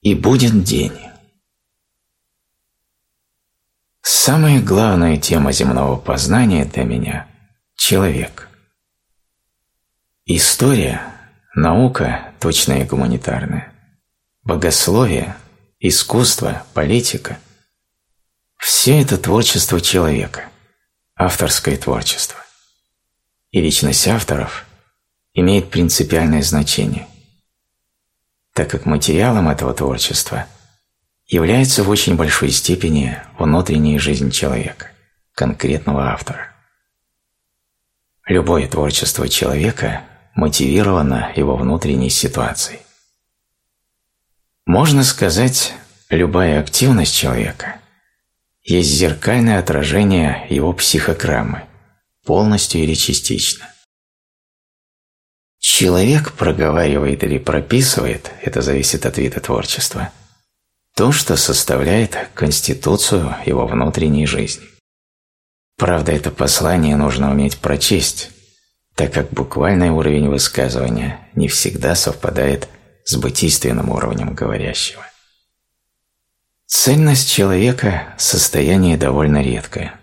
И будет день. Самая главная тема земного познания для меня – человек. История, наука, точная и гуманитарная, богословие, искусство, политика – все это творчество человека, авторское творчество. И личность авторов имеет принципиальное значение – так как материалом этого творчества является в очень большой степени внутренняя жизнь человека, конкретного автора. Любое творчество человека мотивировано его внутренней ситуацией. Можно сказать, любая активность человека есть зеркальное отражение его психограммы, полностью или частично. Человек проговаривает или прописывает, это зависит от вида творчества, то, что составляет конституцию его внутренней жизни. Правда, это послание нужно уметь прочесть, так как буквальный уровень высказывания не всегда совпадает с бытийственным уровнем говорящего. Цельность человека – состояние довольно редкое.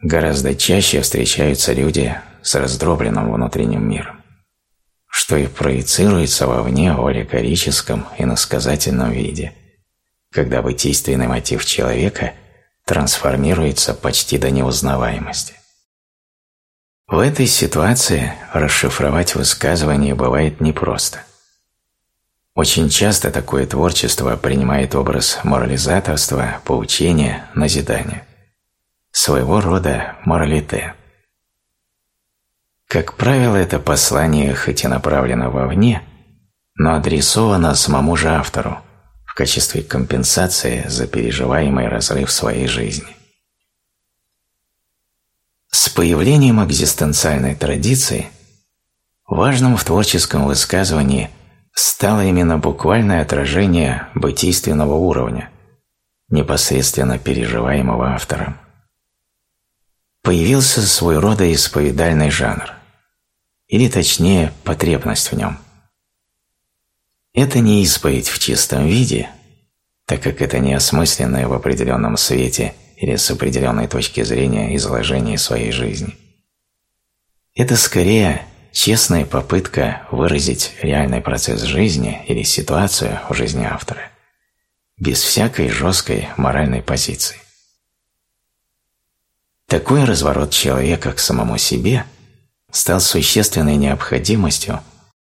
Гораздо чаще встречаются люди с раздробленным внутренним миром что и проецируется вовне в аллегорическом и насказательном виде, когда бытийственный мотив человека трансформируется почти до неузнаваемости. В этой ситуации расшифровать высказывание бывает непросто. Очень часто такое творчество принимает образ морализаторства, поучения, назидания. Своего рода моралите – как правило, это послание хоть и направлено вовне, но адресовано самому же автору в качестве компенсации за переживаемый разрыв своей жизни. С появлением экзистенциальной традиции важным в творческом высказывании стало именно буквальное отражение бытийственного уровня, непосредственно переживаемого автором. Появился свой рода исповедальный жанр – или точнее потребность в нем. Это не исповедь в чистом виде, так как это не осмысленное в определенном свете или с определенной точки зрения изложение своей жизни. Это скорее честная попытка выразить реальный процесс жизни или ситуацию в жизни автора, без всякой жесткой моральной позиции. Такой разворот человека к самому себе – стал существенной необходимостью,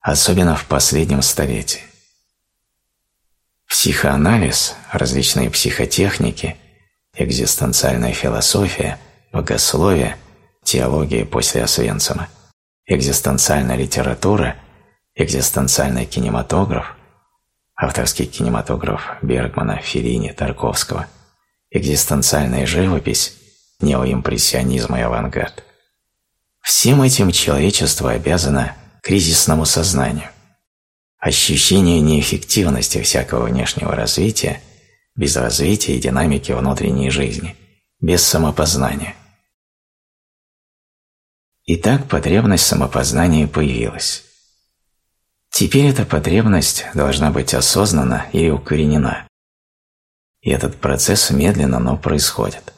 особенно в последнем столетии. Психоанализ, различные психотехники, экзистенциальная философия, богословие, теология после Освенцима, экзистенциальная литература, экзистенциальный кинематограф, авторский кинематограф Бергмана, Феллини, Тарковского, экзистенциальная живопись, неоимпрессионизм и авангард. Всем этим человечество обязано кризисному сознанию. Ощущение неэффективности всякого внешнего развития без развития и динамики внутренней жизни, без самопознания. Итак, потребность самопознания появилась. Теперь эта потребность должна быть осознана или укоренена. И этот процесс медленно, но происходит.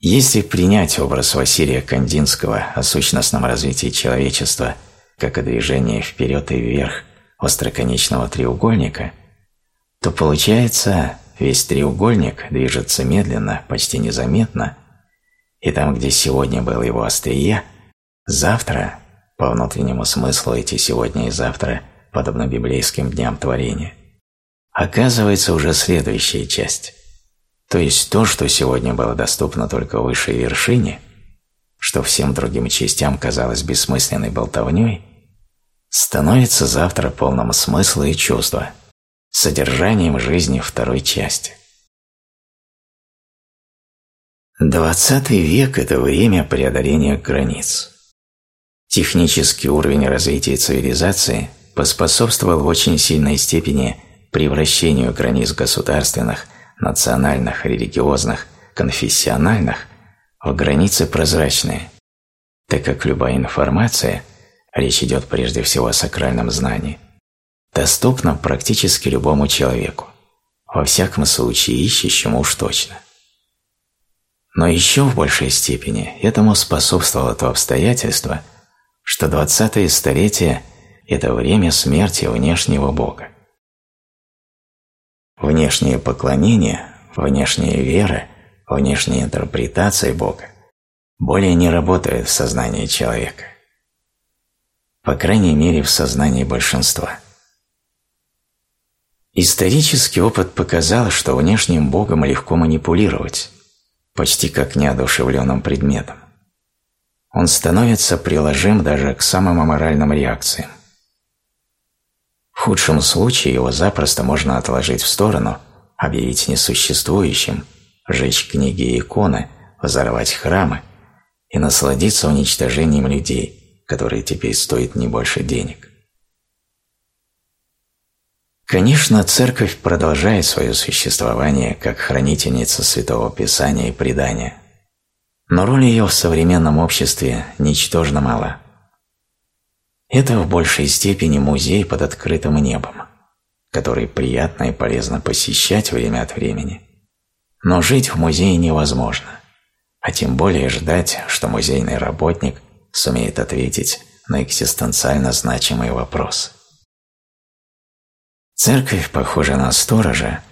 Если принять образ Василия Кандинского о сущностном развитии человечества как о движении вперед и вверх остроконечного треугольника, то получается весь треугольник движется медленно, почти незаметно, и там, где сегодня было его острие, завтра, по внутреннему смыслу эти сегодня и завтра, подобно библейским дням творения, оказывается уже следующая часть то есть то, что сегодня было доступно только высшей вершине, что всем другим частям казалось бессмысленной болтовней, становится завтра полным смысла и чувства, содержанием жизни второй части. Двадцатый век – это время преодоления границ. Технический уровень развития цивилизации поспособствовал в очень сильной степени превращению границ государственных – национальных, религиозных, конфессиональных, в границы прозрачные, так как любая информация, речь идет прежде всего о сакральном знании, доступна практически любому человеку, во всяком случае ищущему уж точно. Но еще в большей степени этому способствовало то обстоятельство, что 20-е столетие – это время смерти внешнего Бога. Внешнее поклонение, внешняя вера, внешняя интерпретация Бога более не работают в сознании человека. По крайней мере, в сознании большинства. Исторический опыт показал, что внешним Богом легко манипулировать, почти как неодушевленным предметом. Он становится приложим даже к самым аморальным реакциям. В худшем случае его запросто можно отложить в сторону, объявить несуществующим, сжечь книги и иконы, взорвать храмы и насладиться уничтожением людей, которые теперь стоят не больше денег. Конечно, Церковь продолжает свое существование как хранительница Святого Писания и предания, но роль ее в современном обществе ничтожно мала. Это в большей степени музей под открытым небом, который приятно и полезно посещать время от времени. Но жить в музее невозможно, а тем более ждать, что музейный работник сумеет ответить на экзистенциально значимые вопросы. Церковь похожа на сторожа,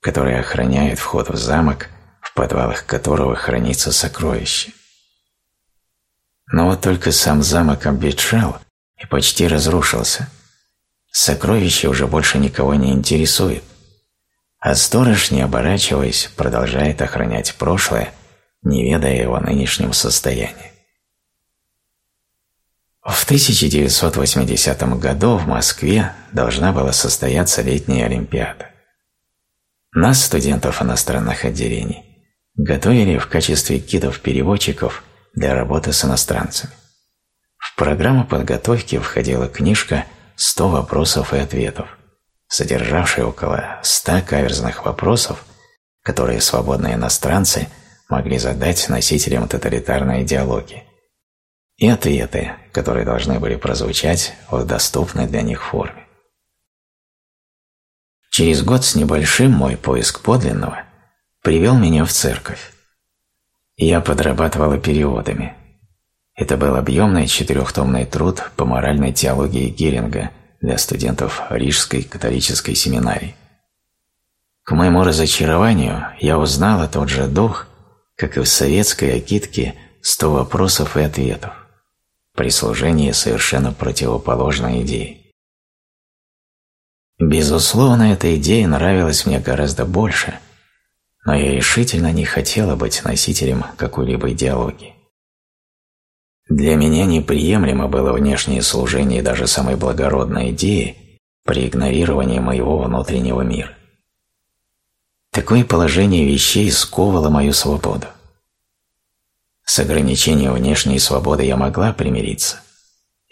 который охраняет вход в замок, в подвалах которого хранится сокровище. Но вот только сам замок обветшал – и почти разрушился. Сокровище уже больше никого не интересует, а сторож, не оборачиваясь, продолжает охранять прошлое, не ведая его нынешнем состоянии. В 1980 году в Москве должна была состояться летняя Олимпиада. Нас, студентов иностранных отделений, готовили в качестве гидов-переводчиков для работы с иностранцами. Программу подготовки входила книжка «100 вопросов и ответов», содержавшая около 100 каверзных вопросов, которые свободные иностранцы могли задать носителям тоталитарной идеологии, и ответы, которые должны были прозвучать в доступной для них форме. Через год с небольшим мой поиск подлинного привел меня в церковь. Я подрабатывала переводами – это был объемный четырехтомный труд по моральной теологии Геринга для студентов Рижской католической семинарии. К моему разочарованию я узнала тот же дух, как и в советской агитке «Сто вопросов и ответов» при служении совершенно противоположной идеи. Безусловно, эта идея нравилась мне гораздо больше, но я решительно не хотела быть носителем какой-либо идеологии. Для меня неприемлемо было внешнее служение даже самой благородной идеи при игнорировании моего внутреннего мира. Такое положение вещей сковывало мою свободу. С ограничением внешней свободы я могла примириться.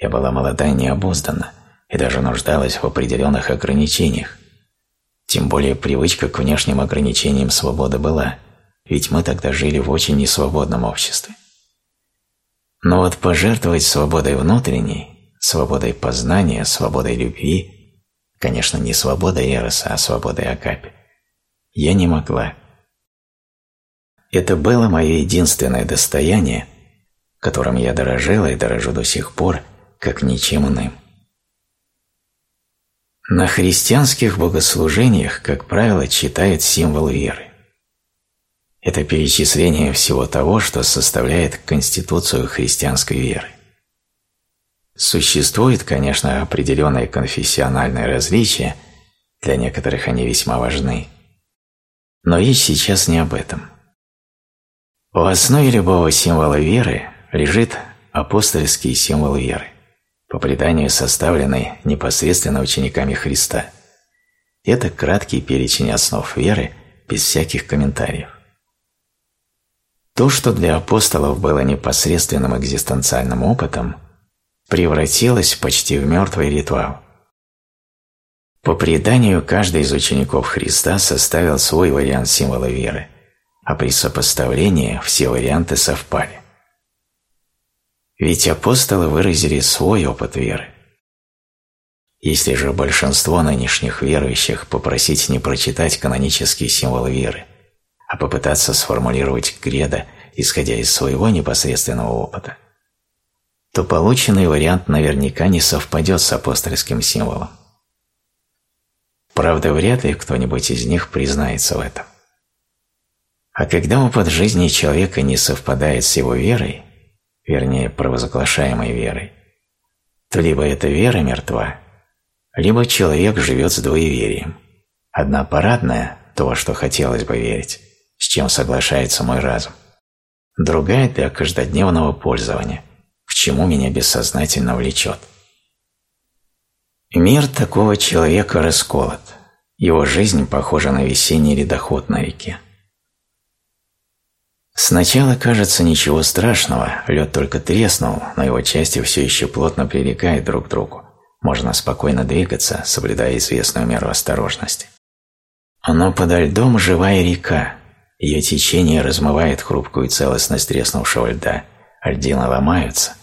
Я была молода и необуздана, и даже нуждалась в определенных ограничениях. Тем более привычка к внешним ограничениям свободы была, ведь мы тогда жили в очень несвободном обществе. Но вот пожертвовать свободой внутренней, свободой познания, свободой любви, конечно, не свободой Эроса, а свободой Акапи, я не могла. Это было мое единственное достояние, которым я дорожила и дорожу до сих пор, как ничем иным. На христианских богослужениях, как правило, читают символ веры. Это перечисление всего того, что составляет конституцию христианской веры. Существует, конечно, определенные конфессиональные различия, для некоторых они весьма важны. Но речь сейчас не об этом. В основе любого символа веры лежит апостольский символ веры, по преданию составленный непосредственно учениками Христа. Это краткий перечень основ веры без всяких комментариев. То, что для апостолов было непосредственным экзистенциальным опытом, превратилось почти в мертвый ритуал. По преданию, каждый из учеников Христа составил свой вариант символа веры, а при сопоставлении все варианты совпали. Ведь апостолы выразили свой опыт веры. если же большинство нынешних верующих попросить не прочитать канонические символы веры, а попытаться сформулировать кредо, исходя из своего непосредственного опыта, то полученный вариант наверняка не совпадет с апостольским символом. Правда, вряд ли кто-нибудь из них признается в этом. А когда опыт жизни человека не совпадает с его верой, вернее, провозглашаемой верой, то либо эта вера мертва, либо человек живет с двоеверием. Одна парадная – то, во что хотелось бы верить, с чем соглашается мой разум. Другая – для каждодневного пользования, к чему меня бессознательно влечет. Мир такого человека расколот. Его жизнь похожа на весенний ледоход на реке. Сначала кажется ничего страшного, лед только треснул, но его части все еще плотно прилегают друг к другу можно спокойно двигаться, соблюдая известную меру осторожности. Но подо льдом живая река, ее течение размывает хрупкую целостность треснувшего льда, льдины ломаются,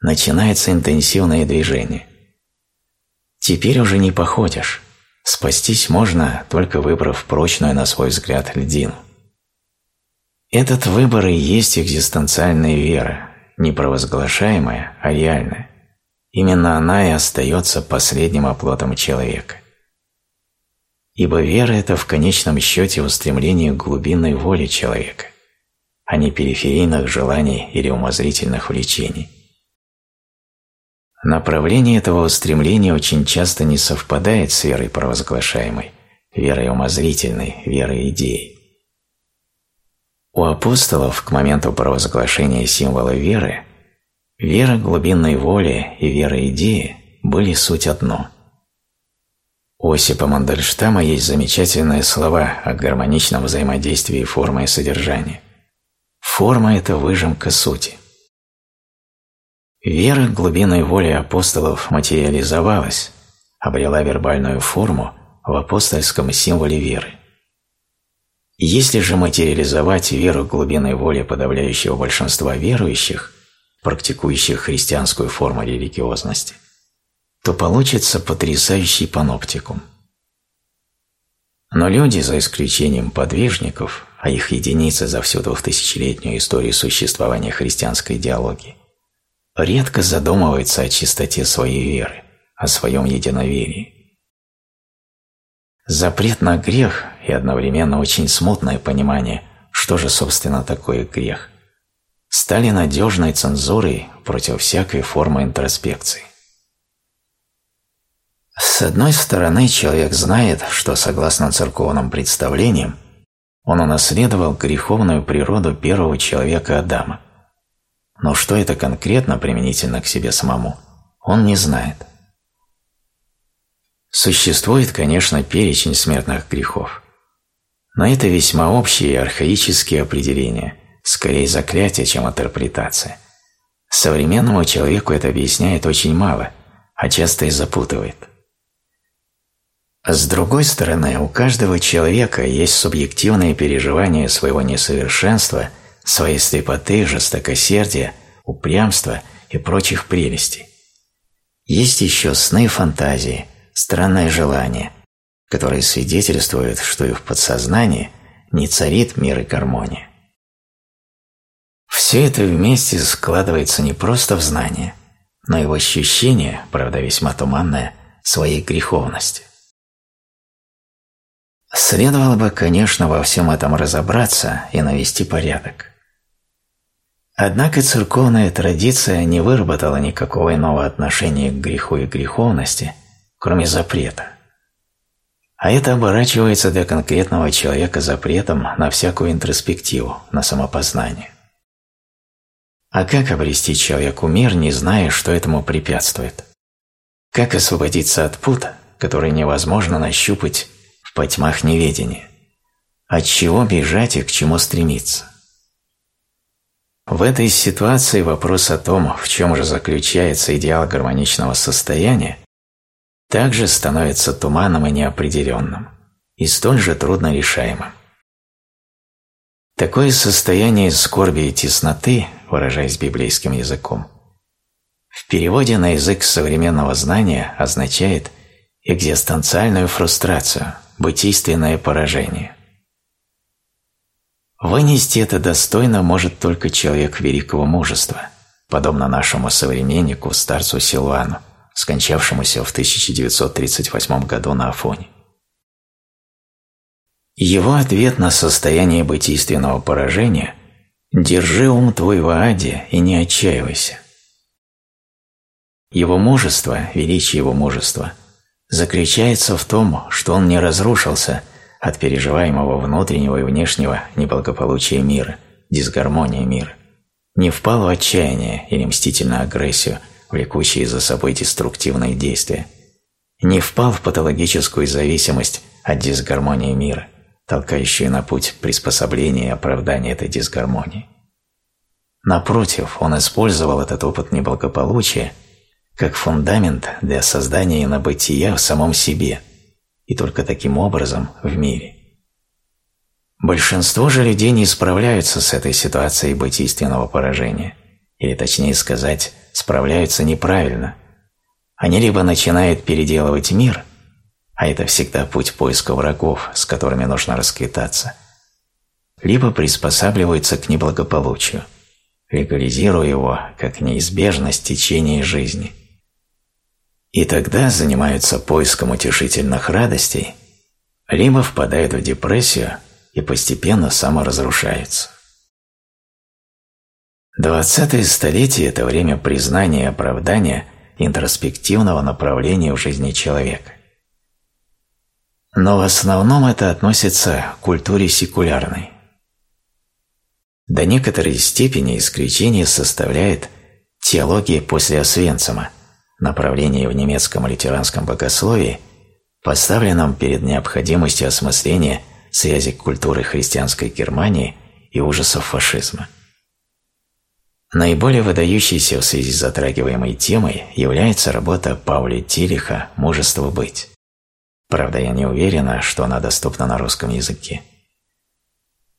начинается интенсивное движение. Теперь уже не походишь, спастись можно, только выбрав прочную на свой взгляд льдину. Этот выбор и есть экзистенциальная вера, не провозглашаемая, а реальная. Именно она и остается последним оплотом человека. Ибо вера – это в конечном счете устремление к глубинной воле человека, а не периферийных желаний или умозрительных влечений. Направление этого устремления очень часто не совпадает с верой провозглашаемой, верой умозрительной, верой идеи. У апостолов к моменту провозглашения символа веры Вера глубинной воли и вера идеи были суть одно. У Осипа Мандельштама есть замечательные слова о гармоничном взаимодействии формы и содержания. Форма – это выжимка сути. Вера глубинной воли апостолов материализовалась, обрела вербальную форму в апостольском символе веры. Если же материализовать веру глубинной воли подавляющего большинства верующих, практикующих христианскую форму религиозности, то получится потрясающий паноптикум. Но люди, за исключением подвижников, а их единицы за всю двухтысячелетнюю историю существования христианской идеологии, редко задумываются о чистоте своей веры, о своем единоверии. Запрет на грех и одновременно очень смутное понимание, что же, собственно, такое грех, стали надежной цензурой против всякой формы интроспекции. С одной стороны, человек знает, что, согласно церковным представлениям, он унаследовал греховную природу первого человека Адама. Но что это конкретно применительно к себе самому, он не знает. Существует, конечно, перечень смертных грехов, но это весьма общие и архаические определения – скорее заклятие, чем интерпретация. Современному человеку это объясняет очень мало, а часто и запутывает. С другой стороны, у каждого человека есть субъективные переживания своего несовершенства, своей слепоты, жестокосердия, упрямства и прочих прелестей. Есть еще сны фантазии, странное желание, которые свидетельствуют, что и в подсознании не царит мир и гармония. Все это вместе складывается не просто в знание, но и в ощущение, правда весьма туманное, своей греховности. Следовало бы, конечно, во всем этом разобраться и навести порядок. Однако церковная традиция не выработала никакого иного отношения к греху и греховности, кроме запрета. А это оборачивается для конкретного человека запретом на всякую интроспективу, на самопознание. А как обрести человеку мир, не зная, что этому препятствует? Как освободиться от пута, который невозможно нащупать в потьмах неведения? От чего бежать и к чему стремиться? В этой ситуации вопрос о том, в чем же заключается идеал гармоничного состояния, также становится туманным и неопределенным, и столь же трудно решаемым. Такое состояние скорби и тесноты, выражаясь библейским языком, в переводе на язык современного знания означает экзистенциальную фрустрацию, бытийственное поражение. Вынести это достойно может только человек великого мужества, подобно нашему современнику, старцу Силуану, скончавшемуся в 1938 году на Афоне. Его ответ на состояние бытийственного поражения – «Держи ум твой в аде и не отчаивайся». Его мужество, величие его мужества, заключается в том, что он не разрушился – от переживаемого внутреннего и внешнего неблагополучия мира, дисгармонии мира, не впал в отчаяние или мстительную агрессию, влекущие за собой деструктивные действия, не впал в патологическую зависимость от дисгармонии мира, толкающую на путь приспособления и оправдания этой дисгармонии. Напротив, он использовал этот опыт неблагополучия как фундамент для создания инобытия в самом себе – и только таким образом в мире. Большинство же людей не справляются с этой ситуацией бытийственного поражения, или точнее сказать, справляются неправильно. Они либо начинают переделывать мир, а это всегда путь поиска врагов, с которыми нужно расквитаться, либо приспосабливаются к неблагополучию, легализируя его как неизбежность течения жизни – и тогда занимаются поиском утешительных радостей, либо впадают в депрессию и постепенно саморазрушаются. Двадцатое столетие – это время признания и оправдания интроспективного направления в жизни человека. Но в основном это относится к культуре секулярной. До некоторой степени исключение составляет теология после Освенцима – направлении в немецком лютеранском богословии, поставленном перед необходимостью осмысления связи культуры христианской Германии и ужасов фашизма. Наиболее выдающейся в связи с затрагиваемой темой является работа Пауля Тилиха «Мужество быть». Правда, я не уверена, что она доступна на русском языке.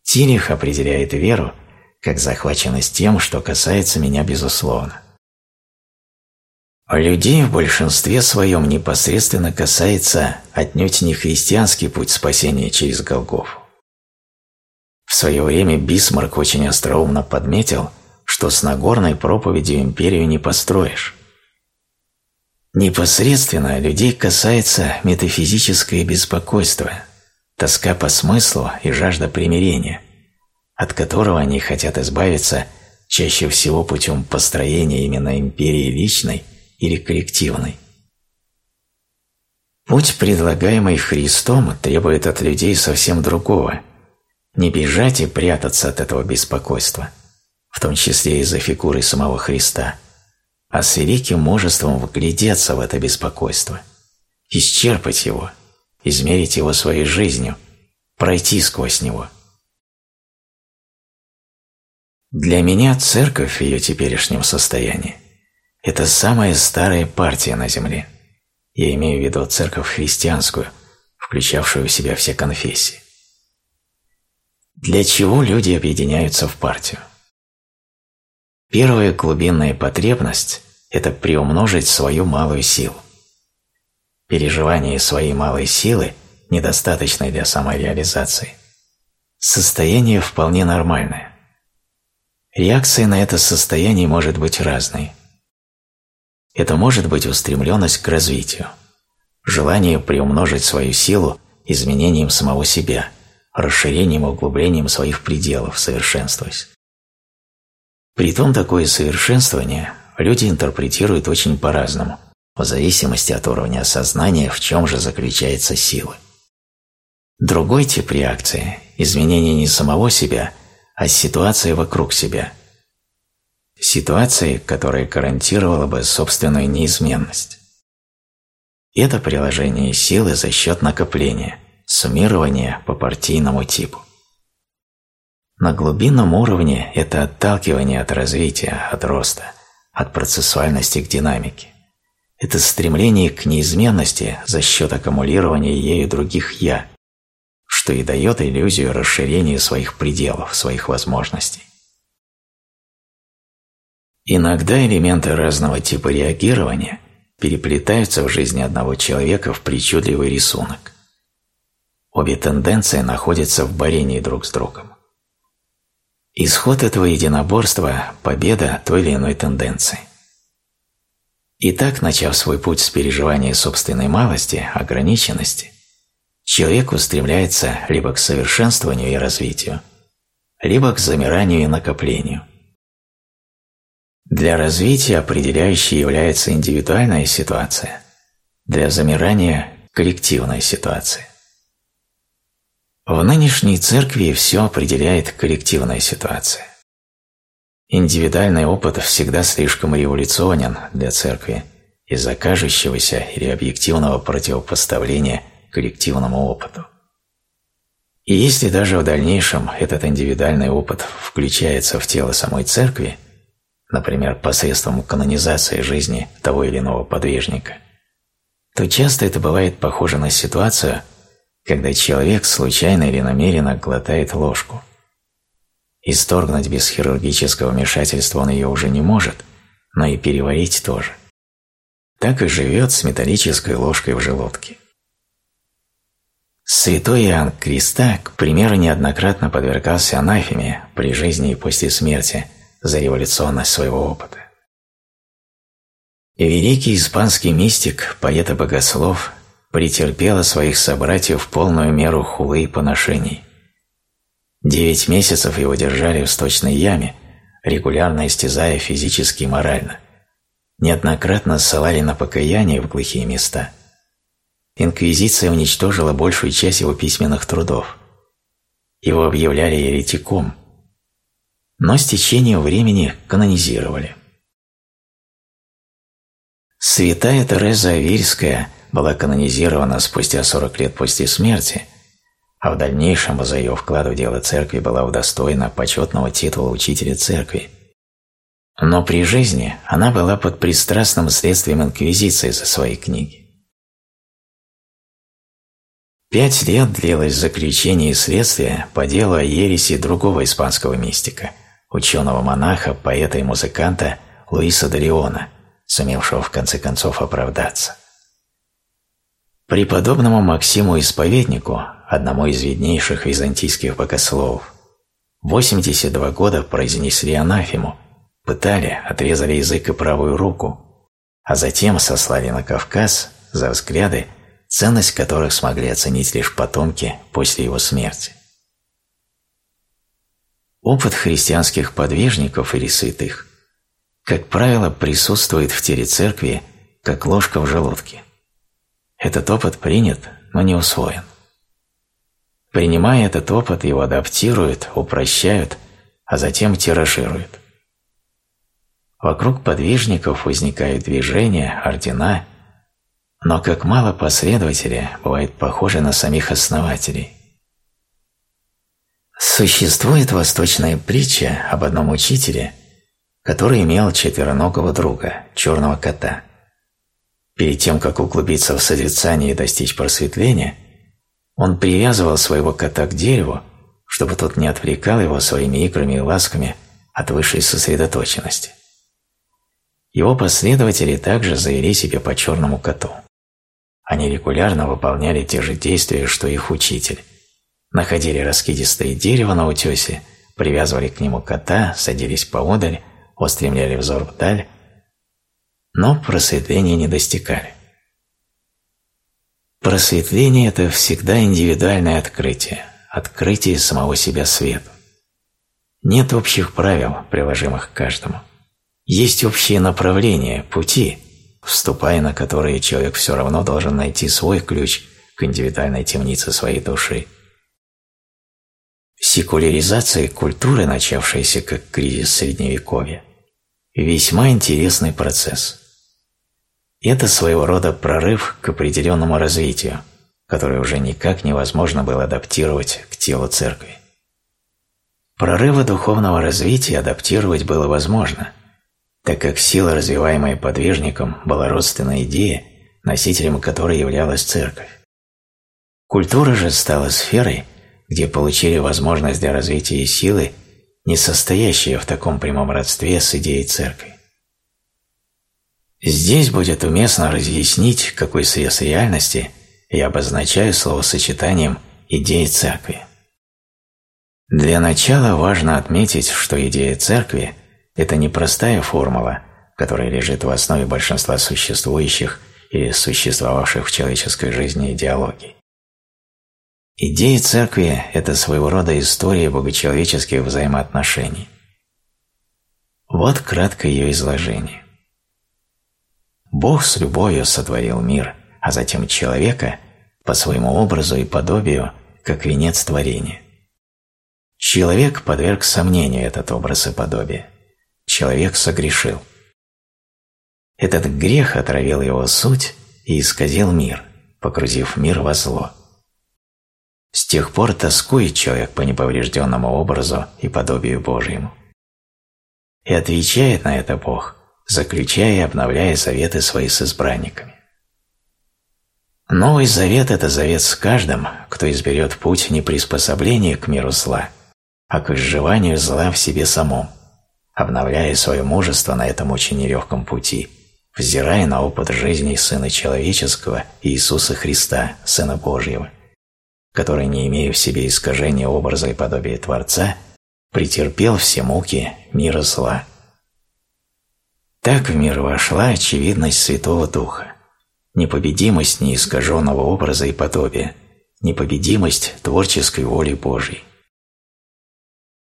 Тилих определяет веру как захваченность тем, что касается меня безусловно. Людей в большинстве своем непосредственно касается отнюдь не христианский путь спасения через Голгофу. В свое время Бисмарк очень остроумно подметил, что с Нагорной проповедью империю не построишь. Непосредственно людей касается метафизическое беспокойство, тоска по смыслу и жажда примирения, от которого они хотят избавиться чаще всего путем построения именно империи личной – или коллективной. Путь, предлагаемый Христом, требует от людей совсем другого – не бежать и прятаться от этого беспокойства, в том числе из-за фигуры самого Христа, а с великим мужеством вглядеться в это беспокойство, исчерпать его, измерить его своей жизнью, пройти сквозь него. Для меня церковь в ее теперешнем состоянии это самая старая партия на Земле. Я имею в виду церковь христианскую, включавшую в себя все конфессии. Для чего люди объединяются в партию? Первая глубинная потребность – это приумножить свою малую силу. Переживание своей малой силы, недостаточной для самореализации, состояние вполне нормальное. Реакция на это состояние может быть разной – это может быть устремленность к развитию, желание приумножить свою силу изменением самого себя, расширением и углублением своих пределов, совершенствуясь. Притом такое совершенствование люди интерпретируют очень по-разному, в зависимости от уровня осознания, в чем же заключается сила. Другой тип реакции – изменение не самого себя, а ситуации вокруг себя – ситуации, которая гарантировала бы собственную неизменность. Это приложение силы за счет накопления, суммирования по партийному типу. На глубинном уровне это отталкивание от развития, от роста, от процессуальности к динамике. Это стремление к неизменности за счет аккумулирования ею других «я», что и дает иллюзию расширения своих пределов, своих возможностей. Иногда элементы разного типа реагирования переплетаются в жизни одного человека в причудливый рисунок. Обе тенденции находятся в борении друг с другом. Исход этого единоборства – победа той или иной тенденции. Итак, начав свой путь с переживания собственной малости, ограниченности, человек устремляется либо к совершенствованию и развитию, либо к замиранию и накоплению. Для развития определяющей является индивидуальная ситуация, для замирания – коллективная ситуация. В нынешней церкви все определяет коллективная ситуация. Индивидуальный опыт всегда слишком революционен для церкви из-за кажущегося или объективного противопоставления коллективному опыту. И если даже в дальнейшем этот индивидуальный опыт включается в тело самой церкви, например, посредством канонизации жизни того или иного подвижника, то часто это бывает похоже на ситуацию, когда человек случайно или намеренно глотает ложку. Исторгнуть без хирургического вмешательства он ее уже не может, но и переварить тоже. Так и живет с металлической ложкой в желудке. Святой Иоанн Креста, к примеру, неоднократно подвергался анафеме при жизни и после смерти за революционность своего опыта. И великий испанский мистик, поэт и богослов претерпела своих собратьев полную меру хулы и поношений. Девять месяцев его держали в сточной яме, регулярно истязая физически и морально. Неоднократно ссылали на покаяние в глухие места. Инквизиция уничтожила большую часть его письменных трудов. Его объявляли еретиком, но с течением времени канонизировали. Святая Тереза Авильская была канонизирована спустя 40 лет после смерти, а в дальнейшем за ее вклад в дело церкви была удостоена почетного титула учителя церкви. Но при жизни она была под пристрастным следствием инквизиции за свои книги. Пять лет длилось заключение и следствие по делу о ереси другого испанского мистика, ученого-монаха, поэта и музыканта Луиса де Леона, сумевшего в конце концов оправдаться. Преподобному Максиму Исповеднику, одному из виднейших византийских богословов, 82 года произнесли анафему, пытали, отрезали язык и правую руку, а затем сослали на Кавказ за взгляды, ценность которых смогли оценить лишь потомки после его смерти. Опыт христианских подвижников или святых, как правило, присутствует в теле церкви, как ложка в желудке. Этот опыт принят, но не усвоен. Принимая этот опыт, его адаптируют, упрощают, а затем тиражируют. Вокруг подвижников возникают движения, ордена, но как мало последователей бывает похожи на самих основателей. Существует восточная притча об одном учителе, который имел четвероногого друга, черного кота – Перед тем, как углубиться в созерцание и достичь просветления, он привязывал своего кота к дереву, чтобы тот не отвлекал его своими играми и ласками от высшей сосредоточенности. Его последователи также завели себе по черному коту. Они регулярно выполняли те же действия, что их учитель. Находили раскидистое дерево на утесе, привязывали к нему кота, садились поодаль, устремляли взор вдаль но просветления не достигали. Просветление – это всегда индивидуальное открытие, открытие самого себя свету. Нет общих правил, приложимых к каждому. Есть общие направления, пути, вступая на которые человек все равно должен найти свой ключ к индивидуальной темнице своей души. Секуляризация культуры, начавшаяся как кризис Средневековья, весьма интересный процесс – это своего рода прорыв к определенному развитию, который уже никак невозможно было адаптировать к телу церкви. Прорывы духовного развития адаптировать было возможно, так как сила, развиваемая подвижником, была родственной идее, носителем которой являлась церковь. Культура же стала сферой, где получили возможность для развития силы, не состоящие в таком прямом родстве с идеей церкви. Здесь будет уместно разъяснить, какой срез реальности я обозначаю словосочетанием «идеи церкви». Для начала важно отметить, что идея церкви – это не простая формула, которая лежит в основе большинства существующих или существовавших в человеческой жизни идеологий. Идея церкви – это своего рода история богочеловеческих взаимоотношений. Вот краткое ее изложение. Бог с любовью сотворил мир, а затем человека по своему образу и подобию, как венец творения. Человек подверг сомнению этот образ и подобие. Человек согрешил. Этот грех отравил его суть и исказил мир, погрузив мир во зло. С тех пор тоскует человек по неповрежденному образу и подобию Божьему. И отвечает на это Бог, заключая и обновляя заветы свои с избранниками. Новый завет – это завет с каждым, кто изберет путь не приспособления к миру зла, а к изживанию зла в себе самом, обновляя свое мужество на этом очень нелегком пути, взирая на опыт жизни Сына Человеческого Иисуса Христа, Сына Божьего, который, не имея в себе искажения образа и подобия Творца, претерпел все муки мира зла. Так в мир вошла очевидность Святого Духа, непобедимость неискаженного образа и подобия, непобедимость творческой воли Божьей.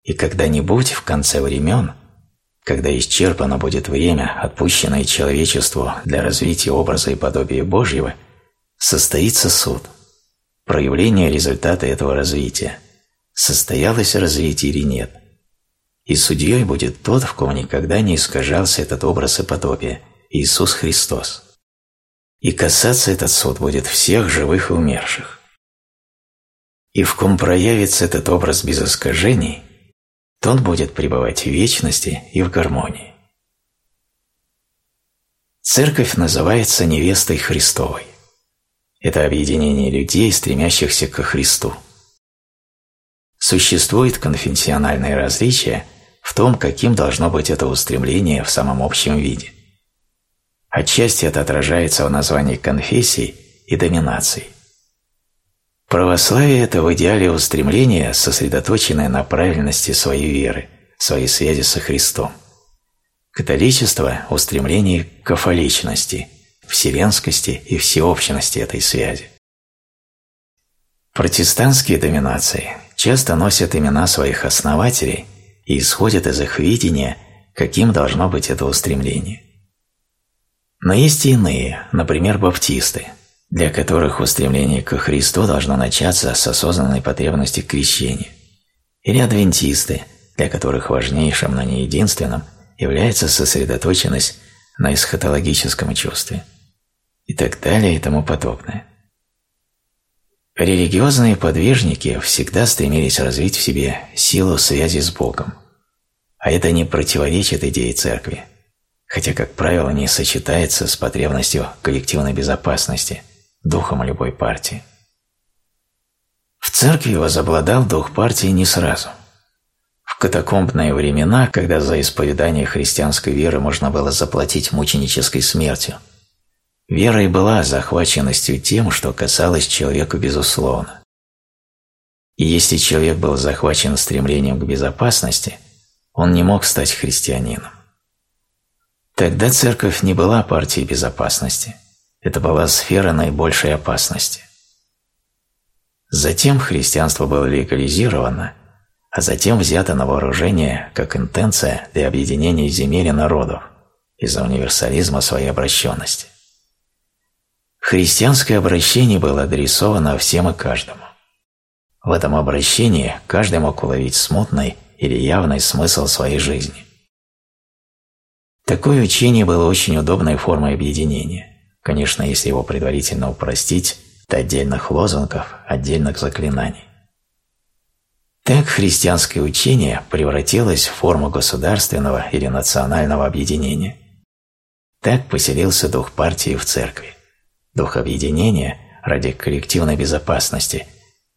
И когда-нибудь в конце времен, когда исчерпано будет время, отпущенное человечеству для развития образа и подобия Божьего, состоится суд, проявление результата этого развития, состоялось развитие или нет. И судьей будет тот, в ком никогда не искажался этот образ и подобие, Иисус Христос. И касаться этот суд будет всех живых и умерших. И в ком проявится этот образ без искажений – тот будет пребывать в вечности и в гармонии. Церковь называется невестой Христовой. Это объединение людей, стремящихся ко Христу. Существует конфессиональное различие в том, каким должно быть это устремление в самом общем виде. Отчасти это отражается в названии конфессий и доминаций – Православие – это в идеале устремление, сосредоточенное на правильности своей веры, своей связи со Христом. Католичество – устремление к кафоличности, вселенскости и всеобщности этой связи. Протестантские доминации часто носят имена своих основателей и исходят из их видения, каким должно быть это устремление. Но есть и иные, например, баптисты – для которых устремление к Христу должно начаться с осознанной потребности к крещению, или адвентисты, для которых важнейшим, но не единственным, является сосредоточенность на эсхатологическом чувстве, и так далее и тому подобное. Религиозные подвижники всегда стремились развить в себе силу связи с Богом, а это не противоречит идее церкви, хотя, как правило, не сочетается с потребностью коллективной безопасности – духом любой партии. В церкви возобладал дух партии не сразу. В катакомбные времена, когда за исповедание христианской веры можно было заплатить мученической смертью, вера и была захваченностью тем, что касалось человека безусловно. И если человек был захвачен стремлением к безопасности, он не мог стать христианином. Тогда церковь не была партией безопасности – это была сфера наибольшей опасности. Затем христианство было легализировано, а затем взято на вооружение как интенция для объединения земель и народов из-за универсализма своей обращенности. Христианское обращение было адресовано всем и каждому. В этом обращении каждый мог уловить смутный или явный смысл своей жизни. Такое учение было очень удобной формой объединения. Конечно, если его предварительно упростить до отдельных лозунгов, отдельных заклинаний. Так христианское учение превратилось в форму государственного или национального объединения. Так поселился дух партии в церкви, дух объединения ради коллективной безопасности,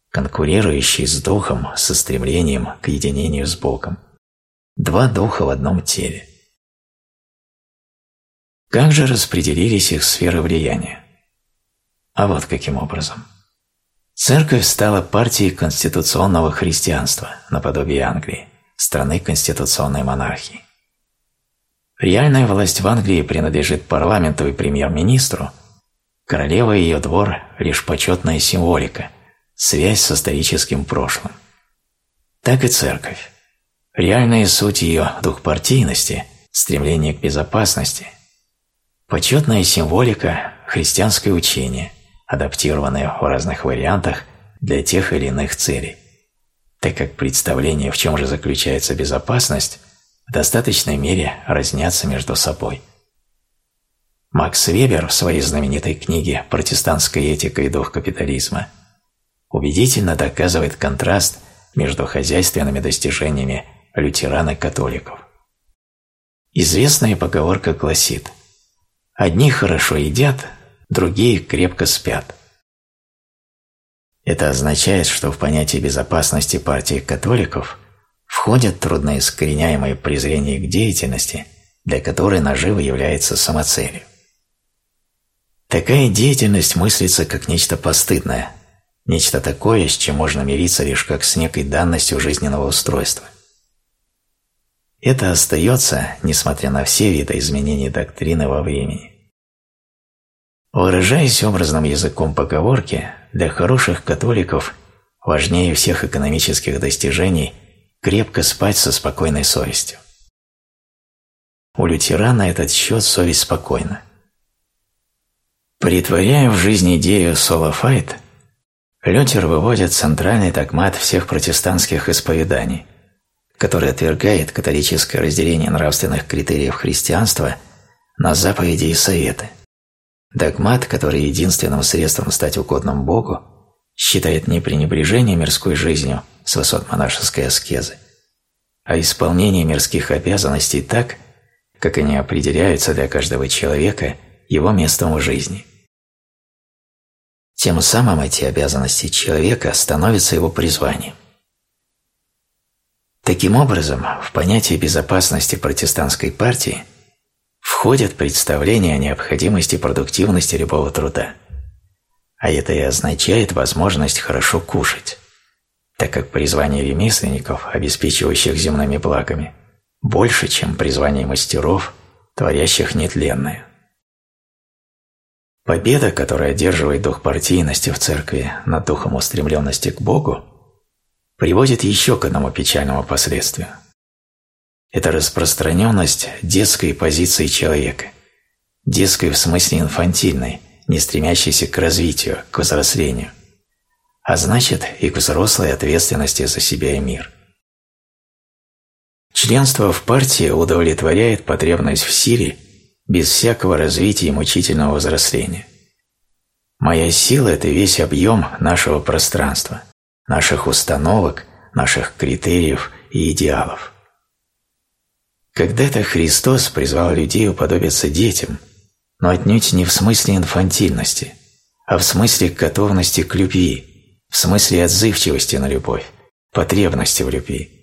конкурирующий с духом со стремлением к единению с Богом. Два духа в одном теле – Как же распределились их сферы влияния? А вот каким образом. Церковь стала партией конституционного христианства, наподобие Англии, страны конституционной монархии. Реальная власть в Англии принадлежит парламенту и премьер-министру, королева и ее двор – лишь почетная символика, связь с историческим прошлым. Так и церковь. Реальная суть ее двухпартийности, стремление к безопасности, почетная символика – христианское учение, адаптированное в разных вариантах для тех или иных целей, так как представление, в чем же заключается безопасность, в достаточной мере разнятся между собой. Макс Вебер в своей знаменитой книге «Протестантская этика и дух капитализма» убедительно доказывает контраст между хозяйственными достижениями лютеран и католиков. Известная поговорка гласит «Одни хорошо едят, другие крепко спят». Это означает, что в понятие безопасности партии католиков входят трудноискореняемое презрение к деятельности, для которой нажива является самоцелью. Такая деятельность мыслится как нечто постыдное, нечто такое, с чем можно мириться лишь как с некой данностью жизненного устройства. Это остается, несмотря на все виды изменений доктрины во времени. Выражаясь образным языком поговорки, для хороших католиков важнее всех экономических достижений крепко спать со спокойной совестью. У лютерана этот счет совесть спокойна. Притворяя в жизнь идею соло-файт, Лютер выводит центральный догмат всех протестантских исповеданий, который отвергает католическое разделение нравственных критериев христианства на заповеди и советы. Догмат, который единственным средством стать угодным Богу, считает не пренебрежение мирской жизнью – с высот монашеской аскезы, а исполнение мирских обязанностей так, как они определяются для каждого человека его местом в жизни. Тем самым эти обязанности человека становятся его призванием. Таким образом, в понятие безопасности протестантской партии входят представления о необходимости продуктивности любого труда. А это и означает возможность хорошо кушать так как призвание ремесленников, обеспечивающих земными благами, больше, чем призвание мастеров, творящих нетленное. Победа, которая одерживает дух партийности в церкви над духом устремленности к Богу, приводит еще к одному печальному последствию. Это распространенность детской позиции человека, детской в смысле инфантильной, не стремящейся к развитию, к взрослению – а значит и к взрослой ответственности за себя и мир. Членство в партии удовлетворяет потребность в силе без всякого развития и мучительного взросления. Моя сила – это весь объем нашего пространства, наших установок, наших критериев и идеалов. Когда-то Христос призвал людей уподобиться детям, но отнюдь не в смысле инфантильности, а в смысле готовности к любви, в смысле отзывчивости на любовь, потребности в любви.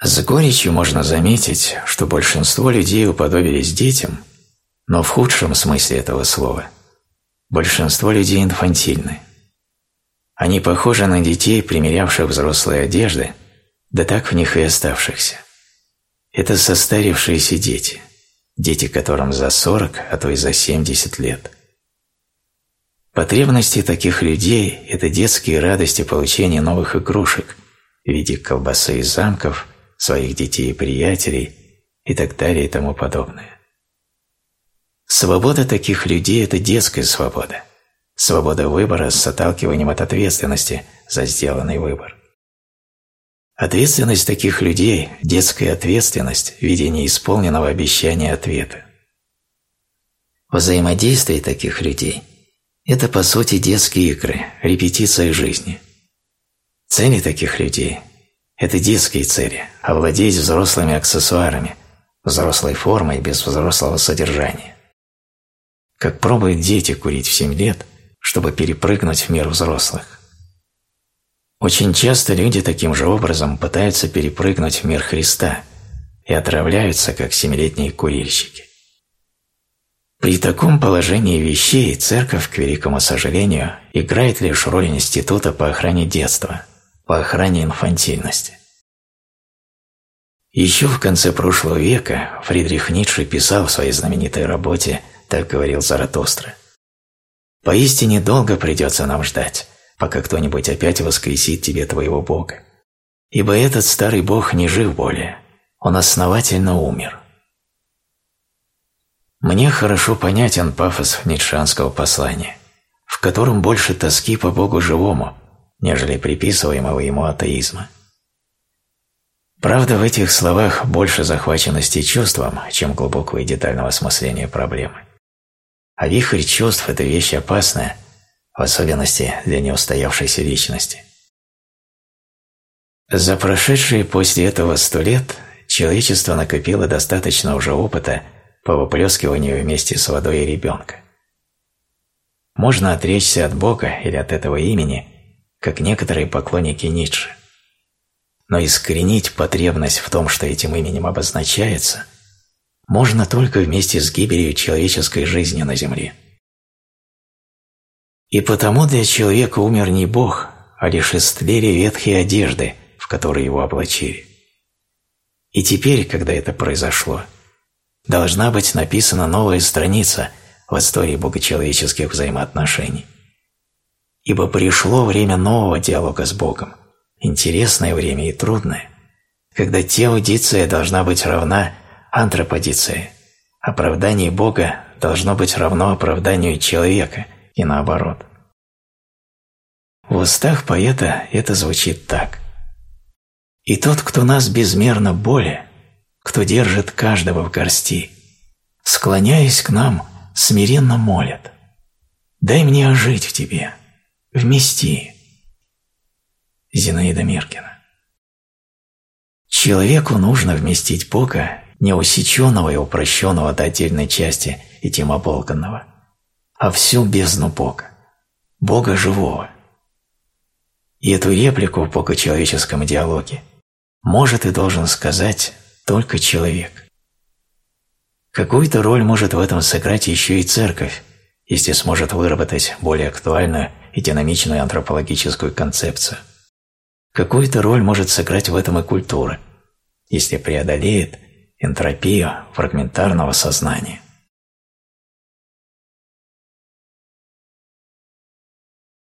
С горечью можно заметить, что большинство людей уподобились детям, но в худшем смысле этого слова. Большинство людей инфантильны. Они похожи на детей, примерявших взрослые одежды, да так в них и оставшихся. Это состарившиеся дети, дети которым за 40, а то и за 70 лет – Потребности таких людей – это детские радости получения новых игрушек в виде колбасы из замков, своих детей и приятелей и так далее и тому подобное. Свобода таких людей – это детская свобода. Свобода выбора с отталкиванием от ответственности за сделанный выбор. Ответственность таких людей – детская ответственность в виде неисполненного обещания ответа. Взаимодействие таких людей – это, по сути, детские игры, репетиция жизни. Цели таких людей – это детские цели, овладеть взрослыми аксессуарами, взрослой формой без взрослого содержания. Как пробуют дети курить в 7 лет, чтобы перепрыгнуть в мир взрослых. Очень часто люди таким же образом пытаются перепрыгнуть в мир Христа и отравляются, как семилетние курильщики. При таком положении вещей церковь, к великому сожалению, играет лишь роль института по охране детства, по охране инфантильности. Еще в конце прошлого века Фридрих Ницше писал в своей знаменитой работе «Так говорил Заратустра». «Поистине долго придется нам ждать, пока кто-нибудь опять воскресит тебе твоего Бога. Ибо этот старый Бог не жив более, он основательно умер». Мне хорошо понятен пафос ницшанского послания, в котором больше тоски по Богу живому, нежели приписываемого ему атеизма. Правда, в этих словах больше захваченности чувством, чем глубокого и детального осмысления проблемы. А вихрь чувств – это вещь опасная, в особенности для неустоявшейся личности. За прошедшие после этого сто лет человечество накопило достаточно уже опыта – по выплескиванию вместе с водой ребенка. Можно отречься от Бога или от этого имени, как некоторые поклонники Ницше. Но искоренить потребность в том, что этим именем обозначается, можно только вместе с гибелью человеческой жизни на земле. И потому для человека умер не Бог, а лишь истлели ветхие одежды, в которые его облачили. И теперь, когда это произошло, должна быть написана новая страница в истории богочеловеческих взаимоотношений. Ибо пришло время нового диалога с Богом, интересное время и трудное, когда теодиция должна быть равна антроподиции, оправдание Бога должно быть равно оправданию человека и наоборот. В устах поэта это звучит так. «И тот, кто нас безмерно более, кто держит каждого в горсти, склоняясь к нам, смиренно молят. «Дай мне ожить в тебе, вмести». Зинаида Миркина Человеку нужно вместить Бога, не усеченного и упрощенного до отдельной части и тем оболганного, а всю бездну Бога, Бога живого. И эту реплику в богочеловеческом диалоге может и должен сказать только человек. Какую-то роль может в этом сыграть еще и церковь, если сможет выработать более актуальную и динамичную антропологическую концепцию. Какую-то роль может сыграть в этом и культура, если преодолеет энтропию фрагментарного сознания.